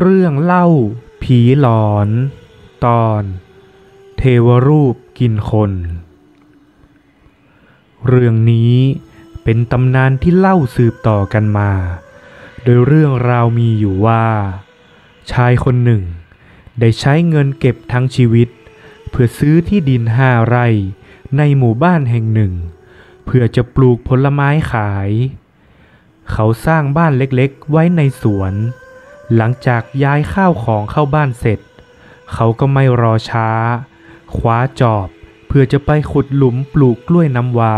เรื่องเล่าผีหลอน ตอน เทวรูปกินคน เรื่องนี้เป็นตำนานที่เล่าสืบต่อกันมา โดยเรื่องราวมีอยู่ว่า ชายคนหนึ่ง ได้ใช้เงินเก็บทั้งชีวิต เพื่อซื้อที่ดินห้าไร่ในหมู่บ้านแห่งหนึ่ง เพื่อจะปลูกผลไม้ขาย เขาสร้างบ้านเล็กๆไว้ในสวน หลังจากย้ายข้าวของเข้าบ้านเสร็จ เขาก็ไม่รอช้า คว้าจอบเพื่อจะไปขุดหลุมปลูกกล้วยน้ำว้า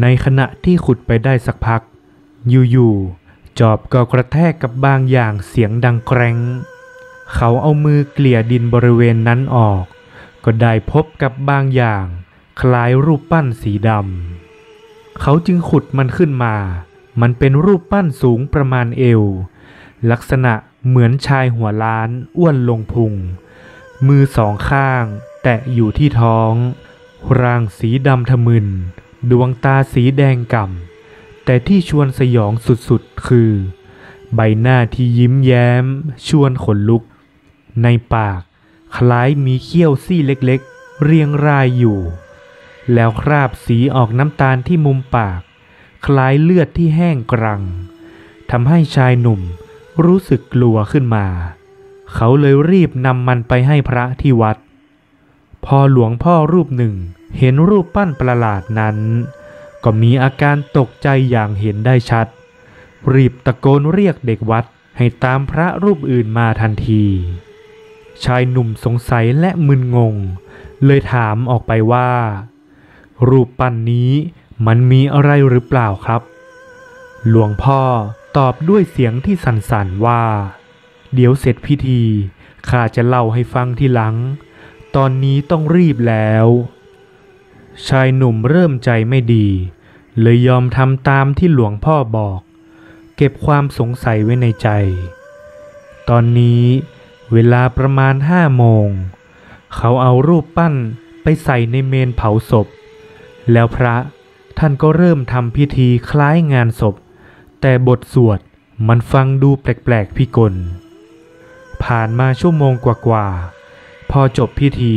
ในขณะที่ขุดไปได้สักพัก อยู่ๆจอบก็กระแทกกับบางอย่างเสียงดังแกรงเขาเอามือเกลี่ยดินบริเวณนั้นออก ก็ได้พบกับบางอย่าง คล้ายรูปปั้นสีดำเขาจึงขุดมันขึ้นมา มันเป็นรูปปั้นสูงประมาณเอว ลักษณะเหมือนชายหัวล้านอ้วนลงพุง มือสองข้าง แตะอยู่ที่ท้อง ร่างสีดำทะมึน ดวงตาสีแดงก่ำ แต่ที่ชวนสยองสุดๆคือ ใบหน้าที่ยิ้มแย้ม ชวนขนลุก ในปากคล้ายมีเขี้ยวซี่เล็กๆ เรียงรายอยู่ แล้วคราบสีออกน้ำตาลที่มุมปาก คล้ายเลือดที่แห้งกรังทำให้ชายหนุ่ม รู้สึกกลัวขึ้นมา เขาเลยรีบนำมันไปให้พระที่วัด พอหลวงพ่อรูปหนึ่งเห็นรูปปั้นประหลาดนั้น ก็มีอาการตกใจอย่างเห็นได้ชัด รีบตะโกนเรียกเด็กวัดให้ตามพระรูปอื่นมาทันที ชายหนุ่มสงสัยและมึนงง เลยถามออกไปว่า รูปปั้นนี้มันมีอะไรหรือเปล่าครับ หลวงพ่อ ตอบด้วยเสียงที่สั่นๆว่า เดี๋ยวเสร็จพิธีข้าจะเล่าให้ฟังทีหลัง ตอนนี้ต้องรีบแล้ว ชายหนุ่มเริ่มใจไม่ดี เลยยอมทำตามที่หลวงพ่อบอก เก็บความสงสัยไว้ในใจ ตอนนี้เวลาประมาณห้าโมง เขาเอารูปปั้นไปใส่ในเมนเผาศพ แล้วพระท่านก็เริ่มทำพิธีคล้ายงานศพ แต่บทสวดมันฟังดูแปลกๆพิกล ผ่านมาชั่วโมงกว่าๆ พอจบพิธี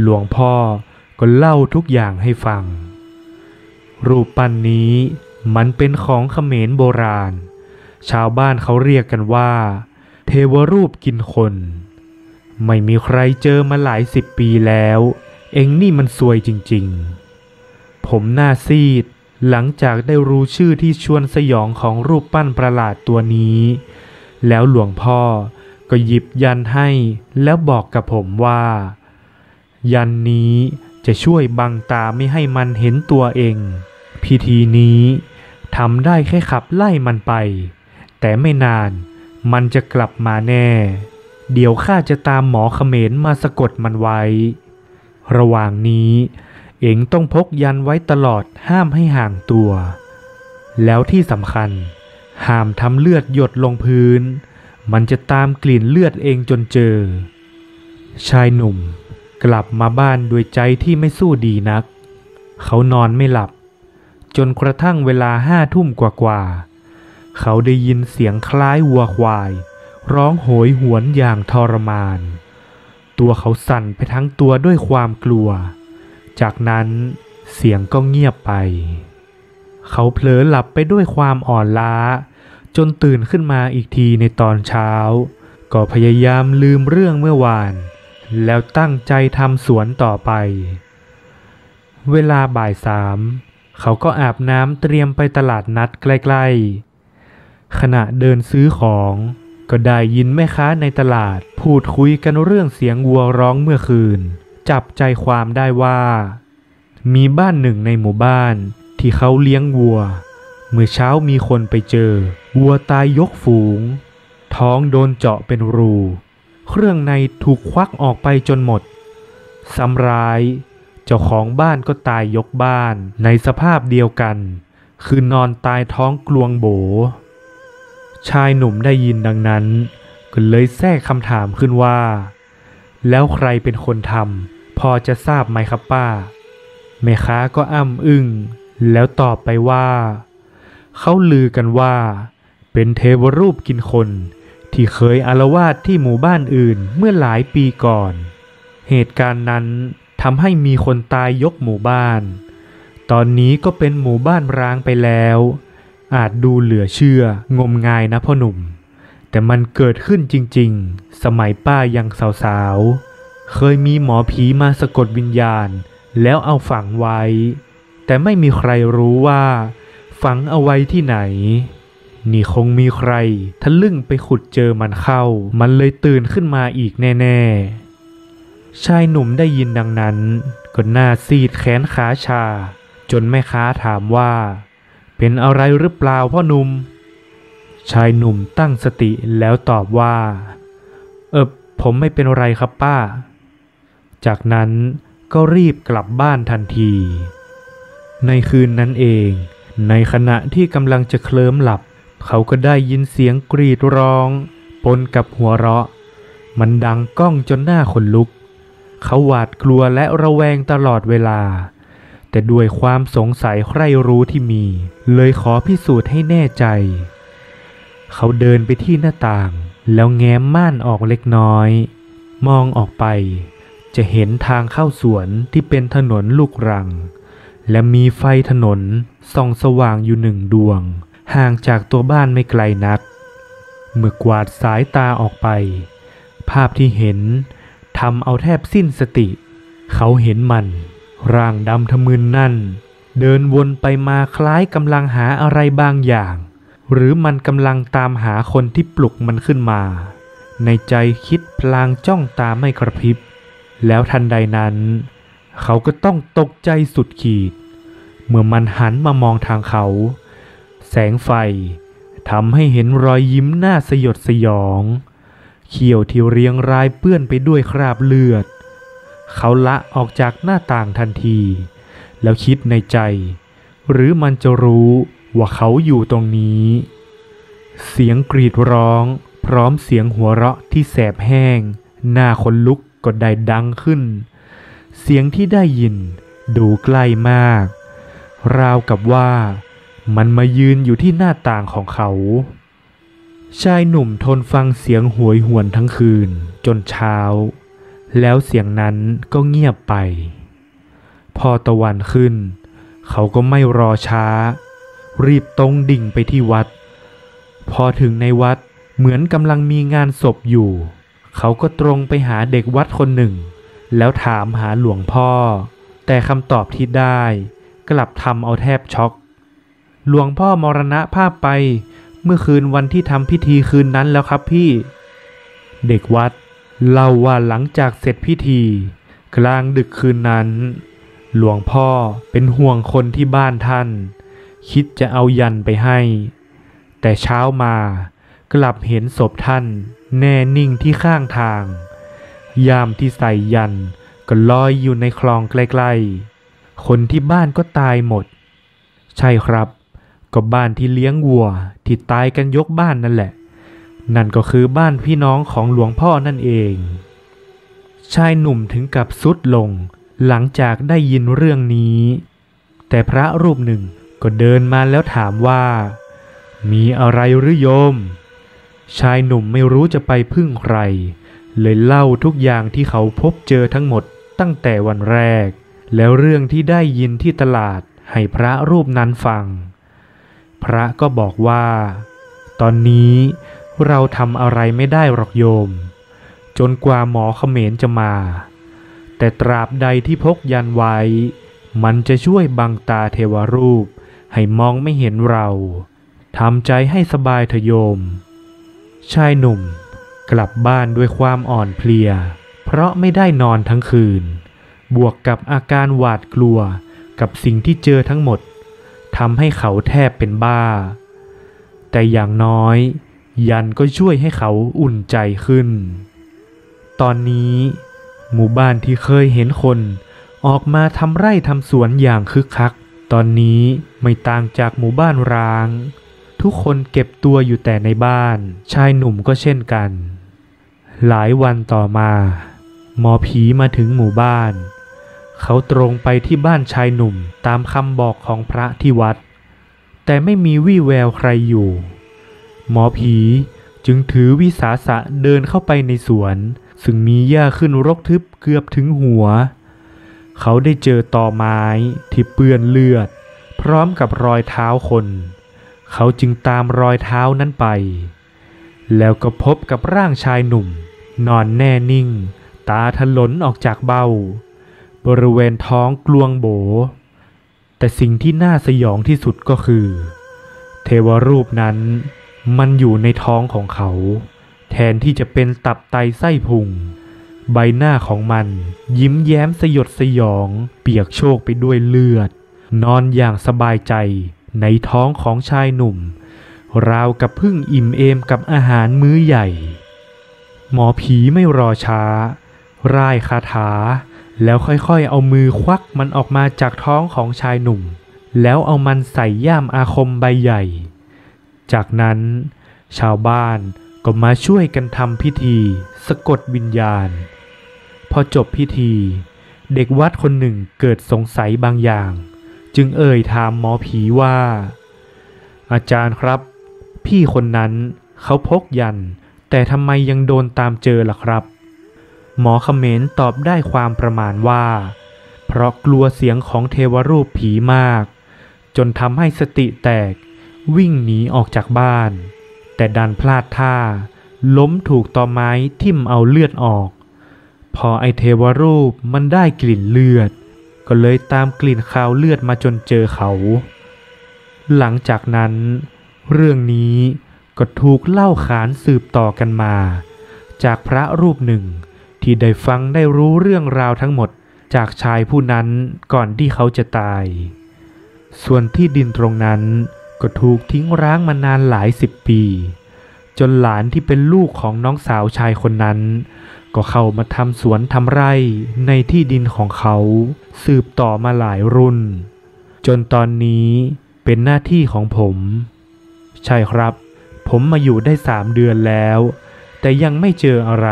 หลวงพ่อก็เล่าทุกอย่างให้ฟัง รูปปั้นนี้มันเป็นของเขมรโบราณ ชาวบ้านเขาเรียกกันว่า เทวรูปกินคน ไม่มีใครเจอมาหลายสิบปีแล้ว เองนี่มันซวยจริงๆ ผมหน้าซีด หลังจากได้รู้ชื่อที่ชวนสยองของรูปปั้นประหลาดตัวนี้ แล้วหลวงพ่อก็หยิบยันให้แล้วบอกกับผมว่า ยันนี้จะช่วยบังตาไม่ให้มันเห็นตัวเอง พิธีนี้ทำได้แค่ขับไล่มันไป แต่ไม่นานมันจะกลับมาแน่ เดี๋ยวข้าจะตามหมอเขมรมาสะกดมันไว้ ระหว่างนี้ เองต้องพกยันไว้ตลอดห้ามให้ห่างตัว แล้วที่สำคัญ ห้ามทำเลือดหยดลงพื้น มันจะตามกลิ่นเลือดเองจนเจอ ชายหนุ่มกลับมาบ้านด้วยใจที่ไม่สู้ดีนัก เขานอนไม่หลับ จนกระทั่งเวลาห้าทุ่มกว่าๆ เขาได้ยินเสียงคล้ายวัวควาย ร้องโหยหวนอย่างทรมาน ตัวเขาสั่นไปทั้งตัวด้วยความกลัว จากนั้นเสียงก็เงียบไป เขาเผลอหลับไปด้วยความอ่อนล้า จนตื่นขึ้นมาอีกทีในตอนเช้า ก็พยายามลืมเรื่องเมื่อวาน แล้วตั้งใจทำสวนต่อไป เวลาบ่ายสามเขาก็อาบน้ำเตรียมไปตลาดนัดใกล้ๆ ขณะเดินซื้อของ ก็ได้ยินแม่ค้าในตลาดพูดคุยกันเรื่องเสียงวัวร้องเมื่อคืน จับใจความได้ว่า มีบ้านหนึ่งในหมู่บ้านที่เขาเลี้ยงวัว เมื่อเช้ามีคนไปเจอ วัวตายยกฝูง ท้องโดนเจาะเป็นรู เครื่องในถูกควักออกไปจนหมดซ้ำร้าย เจ้าของบ้านก็ตายยกบ้านในสภาพเดียวกัน คือนอนตายท้องกลวงโบ ชายหนุ่มได้ยินดังนั้น ก็เลยแทรกคำถามขึ้นว่า แล้วใครเป็นคนทำ พอจะทราบไหมครับป้าแม่ค้าก็อ้ำอึ้งแล้วตอบไปว่า เขาลือกันว่า เป็นเทวรูปกินคน ที่เคยอารวาสที่หมู่บ้านอื่นเมื่อหลายปีก่อน เหตุการณ์นั้นทำให้มีคนตายยกหมู่บ้าน ตอนนี้ก็เป็นหมู่บ้านร้างไปแล้ว อาจดูเหลือเชื่องมงายนะพ่อหนุ่ม แต่มันเกิดขึ้นจริง ๆ สมัยป้ายังสาวๆ เคยมีหมอผีมาสะกดวิญญาณ แล้วเอาฝังไว้ แต่ไม่มีใครรู้ว่า ฝังเอาไว้ที่ไหน นี่คงมีใครทะลึ่งไปขุดเจอมันเข้า มันเลยตื่นขึ้นมาอีกแน่ๆ ชายหนุ่มได้ยินดังนั้น ก็หน้าซีดแขนขาชา จนแม่ค้าถามว่า เป็นอะไรหรือเปล่าพ่อหนุ่ม ชายหนุ่มตั้งสติแล้วตอบว่า เออผมไม่เป็นไรครับป้า จากนั้นก็รีบกลับบ้านทันที ในคืนนั้นเอง ในขณะที่กำลังจะเคลิ้มหลับ เขาก็ได้ยินเสียงกรีดร้อง ปนกับหัวเราะ มันดังก้องจนหน้าขนลุก เขาหวาดกลัวและระแวงตลอดเวลา แต่ด้วยความสงสัยใคร่รู้ที่มี เลยขอพิสูจน์ให้แน่ใจ เขาเดินไปที่หน้าต่าง แล้วแง้มม่านออกเล็กน้อย มองออกไป จะเห็นทางเข้าสวนที่เป็นถนนลูกรัง และมีไฟถนนส่องสว่างอยู่หนึ่งดวง ห่างจากตัวบ้านไม่ไกลนัก เมื่อกวาดสายตาออกไป ภาพที่เห็นทำเอาแทบสิ้นสติ เขาเห็นมัน ร่างดำทะมึนนั่น เดินวนไปมาคล้ายกำลังหาอะไรบางอย่าง หรือมันกำลังตามหาคนที่ปลุกมันขึ้นมา ในใจคิดพลางจ้องตาไม่กระพริบ แล้วทันใดนั้น เขาก็ต้องตกใจสุดขีด เมื่อมันหันมามองทางเขา แสงไฟทำให้เห็นรอยยิ้มหน้าสยดสยอง เขียวที่เรียงรายเปื้อนไปด้วยคราบเลือด เขาละออกจากหน้าต่างทันที แล้วคิดในใจ หรือมันจะรู้ว่าเขาอยู่ตรงนี้ เสียงกรีดร้อง พร้อมเสียงหัวเราะที่แสบแห้ง หน้าคนลุก ก็ได้ดังขึ้น เสียงที่ได้ยินดูใกล้มาก ราวกับว่ามันมายืนอยู่ที่หน้าต่างของเขา ชายหนุ่มทนฟังเสียงหวยหวนทั้งคืนจนเช้า แล้วเสียงนั้นก็เงียบไป พอตะวันขึ้น เขาก็ไม่รอช้า รีบตรงดิ่งไปที่วัด พอถึงในวัดเหมือนกำลังมีงานศพอยู่ เขาก็ตรงไปหาเด็กวัดคนหนึ่ง แล้วถามหาหลวงพ่อ แต่คำตอบที่ได้ กลับทำเอาแทบช็อก หลวงพ่อมรณะภาพไป เมื่อคืนวันที่ทำพิธีคืนนั้นแล้วครับพี่ เด็กวัดเล่าว่าหลังจากเสร็จพิธี กลางดึกคืนนั้น หลวงพ่อเป็นห่วงคนที่บ้านท่าน คิดจะเอายันไปให้ แต่เช้ามา กลับเห็นศพท่าน แน่นิ่งที่ข้างทาง ยามที่ใส่ยันก็ลอยอยู่ในคลองใกล้ๆ คนที่บ้านก็ตายหมด ใช่ครับ ก็บ้านที่เลี้ยงวัวที่ตายกันยกบ้านนั่นแหละ นั่นก็คือบ้านพี่น้องของหลวงพ่อนั่นเอง ชายหนุ่มถึงกับสุดลง หลังจากได้ยินเรื่องนี้ แต่พระรูปหนึ่งก็เดินมาแล้วถามว่า มีอะไรหรือโยม ชายหนุ่มไม่รู้จะไปพึ่งใคร เลยเล่าทุกอย่างที่เขาพบเจอทั้งหมดตั้งแต่วันแรก แล้วเรื่องที่ได้ยินที่ตลาดให้พระรูปนั้นฟัง พระก็บอกว่า ตอนนี้เราทำอะไรไม่ได้หรอกโยม จนกว่าหมอเขมรจะมา แต่ตราบใดที่พกยันไว้ มันจะช่วยบังตาเทวรูปให้มองไม่เห็นเราทำใจให้สบายเถอะโยม ชายหนุ่ม กลับบ้านด้วยความอ่อนเพลีย เพราะไม่ได้นอนทั้งคืน บวกกับอาการหวาดกลัวกับสิ่งที่เจอทั้งหมดทำให้เขาแทบเป็นบ้า แต่อย่างน้อย ยันก็ช่วยให้เขาอุ่นใจขึ้น ตอนนี้ หมู่บ้านที่เคยเห็นคนออกมาทำไร่ทำสวนอย่างคึกคัก ตอนนี้ไม่ต่างจากหมู่บ้านร้าง ทุกคนเก็บตัวอยู่แต่ในบ้าน ชายหนุ่มก็เช่นกัน หลายวันต่อมา หมอผีมาถึงหมู่บ้าน เขาตรงไปที่บ้านชายหนุ่มตามคำบอกของพระที่วัด แต่ไม่มีวี่แววใครอยู่ หมอผีจึงถือวิสาสะเดินเข้าไปในสวน ซึ่งมีหญ้าขึ้นรกทึบเกือบถึงหัว เขาได้เจอตอไม้ที่เปื้อนเลือด พร้อมกับรอยเท้าคน เขาจึงตามรอยเท้านั้นไป แล้วก็พบกับร่างชายหนุ่ม นอนแน่นิ่ง ตาถลนออกจากเบ้า บริเวณท้องกลวงโบ แต่สิ่งที่น่าสยองที่สุดก็คือ เทวรูปนั้นมันอยู่ในท้องของเขา แทนที่จะเป็นตับไตไส้พุง ใบหน้าของมัน ยิ้มแย้มสยดสยอง เปียกโชกไปด้วยเลือด นอนอย่างสบายใจ ในท้องของชายหนุ่ม ราวกับพึ่งอิ่มเอมกับอาหารมื้อใหญ่ หมอผีไม่รอช้า ร่ายคาถา แล้วค่อยๆ เอามือควักมันออกมาจากท้องของชายหนุ่ม แล้วเอามันใส่ย่ามอาคมใบใหญ่ จากนั้น ชาวบ้านก็มาช่วยกันทำพิธี สะกดวิญญาณ พอจบพิธี เด็กวัดคนหนึ่งเกิดสงสัยบางอย่าง จึงเอ่ยถามหมอผีว่า อาจารย์ครับ พี่คนนั้นเขาพกยัน แต่ทำไมยังโดนตามเจอล่ะครับ หมอเขมรตอบได้ความประมาณว่า เพราะกลัวเสียงของเทวรูปผีมาก จนทำให้สติแตก วิ่งหนีออกจากบ้าน แต่ดันพลาดท่า ล้มถูกตอไม้ทิ่มเอาเลือดออก พอไอเทวรูปมันได้กลิ่นเลือด ก็เลยตามกลิ่นคาวเลือดมาจนเจอเขา หลังจากนั้น เรื่องนี้ก็ถูกเล่าขานสืบต่อกันมา จากพระรูปหนึ่งที่ได้ฟังได้รู้เรื่องราวทั้งหมดจากชายผู้นั้นก่อนที่เขาจะตาย ส่วนที่ดินตรงนั้นก็ถูกทิ้งร้างมานานหลายสิบปี จนหลานที่เป็นลูกของน้องสาวชายคนนั้น ก็เข้ามาทำสวนทำไร่ในที่ดินของเขา สืบต่อมาหลายรุ่น จนตอนนี้เป็นหน้าที่ของผม ใช่ครับ ผมมาอยู่ได้สามเดือนแล้ว แต่ยังไม่เจออะไร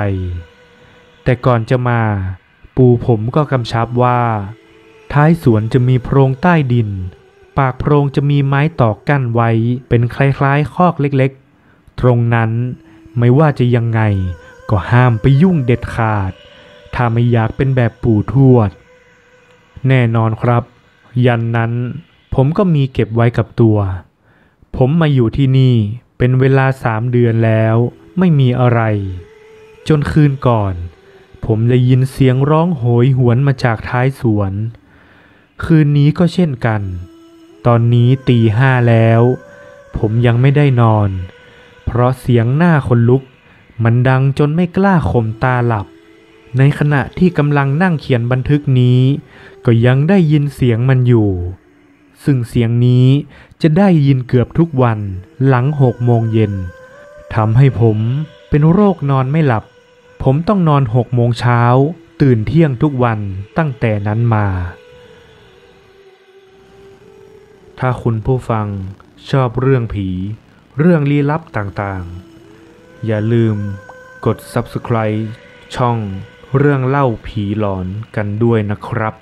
แต่ก่อนจะมา ปู่ผมก็กำชับว่า ท้ายสวนจะมีโพรงใต้ดิน ปากโพรงจะมีไม้ตอกกั้นไว้เป็นคล้ายๆคอกเล็กๆ ตรงนั้นไม่ว่าจะยังไง ก็ห้ามไปยุ่งเด็ดขาด ถ้าไม่อยากเป็นแบบปู่ทวด แน่นอนครับ ยันนั้นผมก็มีเก็บไว้กับตัว ผมมาอยู่ที่นี่เป็นเวลาสามเดือนแล้วไม่มีอะไร จนคืนก่อน ผมได้ยินเสียงร้องโหยหวนมาจากท้ายสวน คืนนี้ก็เช่นกัน ตอนนี้ตีห้าแล้ว ผมยังไม่ได้นอน เพราะเสียงหน้าคนลุก มันดังจนไม่กล้าข่มตาหลับ ในขณะที่กำลังนั่งเขียนบันทึกนี้ ก็ยังได้ยินเสียงมันอยู่ ซึ่งเสียงนี้จะได้ยินเกือบทุกวันหลังหกโมงเย็นทำให้ผมเป็นโรคนอนไม่หลับ ผมต้องนอนหกโมงเช้า ตื่นเที่ยงทุกวันตั้งแต่นั้นมา ถ้าคุณผู้ฟังชอบเรื่องผี เรื่องลี้ลับต่างๆ อย่าลืมกด subscribe ช่องเรื่องเล่าผีหลอนกันด้วยนะครับ